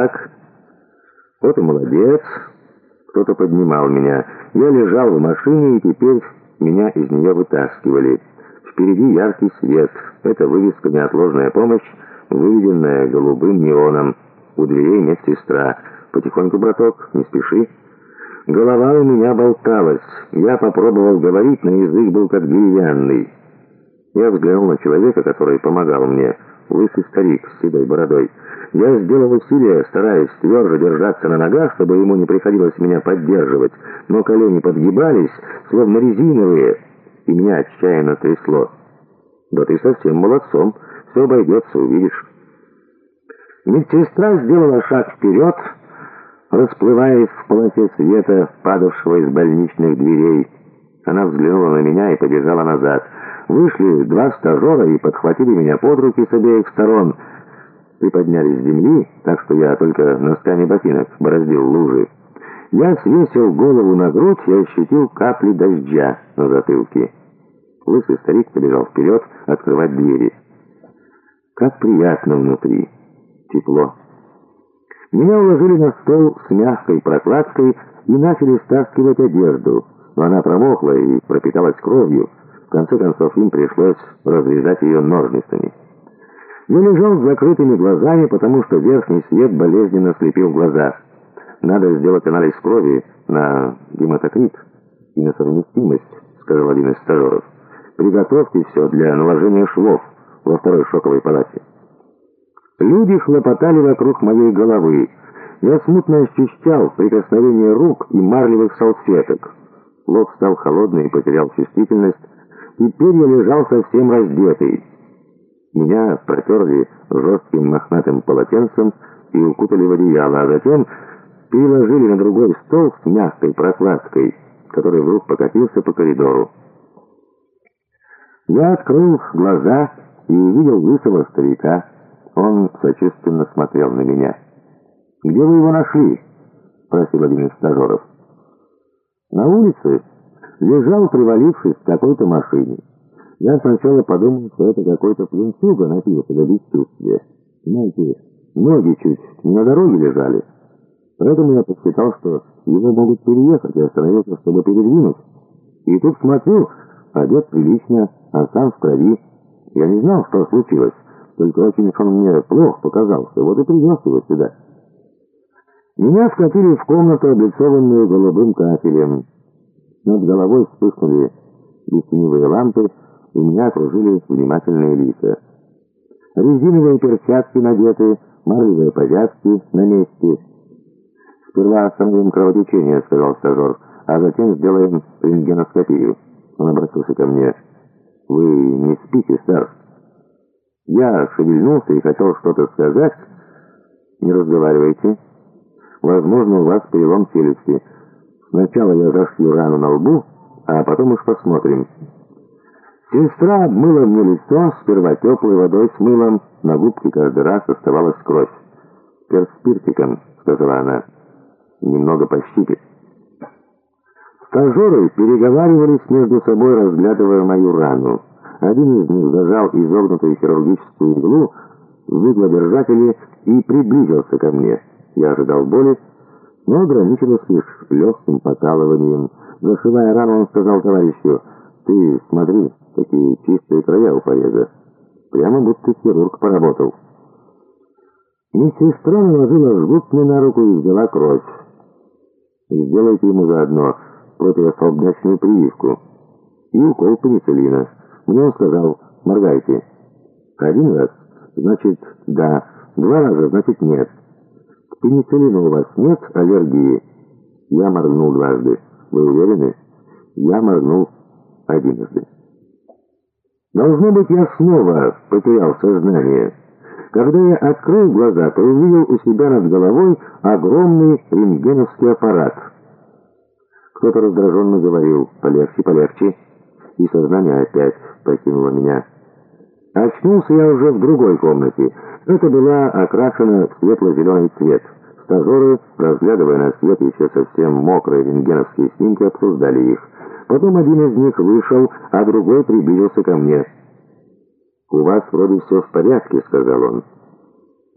так? Вот и молодец. Кто-то поднимал меня. Я лежал в машине, и теперь меня из нее вытаскивали. Впереди яркий свет. Это вывеска «Неотложная помощь», выведенная голубым неоном. У дверей медсестра. «Потихоньку, браток, не спеши». Голова у меня болталась. Я попробовал говорить, но язык был как деревянный. Я взглянул на человека, который помогал мне. Лысый старик с седой бородой. Я сделал усилие, стараясь тверже держаться на ногах, чтобы ему не приходилось меня поддерживать, но колени подгибались, словно резиновые, и меня отчаянно трясло. «Да ты совсем молодцом, все обойдется, увидишь». Медсестра сделала шаг вперед, расплываясь в полосе света, падавшего из больничных дверей. Она взглянула на меня и побежала назад. Вышли два стажера и подхватили меня под руки с обеих сторон. Приподняли с земли, так что я только носками ботинок бороздил лужи. Я свесил голову на грудь и ощутил капли дождя на затылке. Лысый старик побежал вперед открывать двери. Как приятно внутри. Тепло. Меня уложили на стол с мягкой прокладкой и начали стаскивать одежду, но она промокла и пропиталась кровью. В конце концов, им пришлось разрезать ее ножницами. Я лежал с закрытыми глазами, потому что верхний свет болезненно слепил глаза. «Надо сделать анализ крови на гематокрит и на совместимость», — сказал один из стажеров. «Приготовьте все для наложения швов во второй шоковой палате». Люди хлопотали вокруг моей головы. Я смутно ощущал прикосновение рук и марлевых салфеток. Лоб стал холодный и потерял чувствительность. Теперь я лежал совсем раздетый. Меня протерли жестким мохнатым полотенцем и укутали в одеяло, а затем переложили на другой стол с мягкой прокладкой, который вдруг покатился по коридору. Я открыл глаза и увидел лысого старика, он сочувственно смотрел на меня. «Где вы его нашли?» — спросил один из стажеров. «На улице лежал, привалившись к какой-то машине. Я сначала подумал, что это какой-то пьянчуга напился до бесчувствия. Знаете, ноги чуть не на дороге лежали. Поэтому я посчитал, что его могут переехать, и остановился, чтобы передвинуть. И тут смотрю, одет прилично, а сам в крови. Я не знал, что случилось». Только очень он мне плохо показался, вот и привез его сюда. Меня вкатили в комнату, облицованную голубым кафелем. Над головой вспыхнули бестеневые лампы, и меня окружили внимательные лица. Резиновые перчатки надеты, марлевые повязки на месте. «Сперва остановим кровотечение», — сказал стажер, «а затем сделаем рентгеноскопию». Он обратился ко мне. «Вы не спите, сэр?» Я шевельнулся и хотел что-то сказать. Не разговаривайте. Возможно, у вас перелом челюсти. Сначала я зашью рану на лбу, а потом уж посмотрим. Сестра обмыла мне лицо, сперва теплой водой с мылом, на губке каждый раз оставалась кровь. «Перспиртиком», — сказала она, — «немного пощипит». Стажеры переговаривались между собой, разглядывая мою рану. Один из них зажал изогнутую хирургическую иглу в иглодержателе и приблизился ко мне. Я ожидал боли, но ограничился лишь легким покалыванием. Зашивая рану, он сказал товарищу, «Ты смотри, какие чистые края у пореза. Прямо будто хирург поработал». Медсестра наложила мне на руку и взяла кровь. «Сделайте ему заодно противостолбнячную прививку и укол пенициллина». Мне он сказал, моргайте. Один раз, значит, да. Два раза, значит, нет. К пенициллину у вас нет аллергии? Я моргнул дважды. Вы уверены? Я моргнул одиннадцать. Должно быть, я снова потерял сознание. Когда я открыл глаза, то увидел у себя над головой огромный рентгеновский аппарат. Кто-то раздраженно говорил «полегче, полегче» и сознание опять покинуло меня. Очнулся я уже в другой комнате. Это была окрашена в светло-зеленый цвет. Стажеры, разглядывая на свет еще совсем мокрые рентгеновские снимки, обсуждали их. Потом один из них вышел, а другой приблизился ко мне. «У вас вроде все в порядке», — сказал он.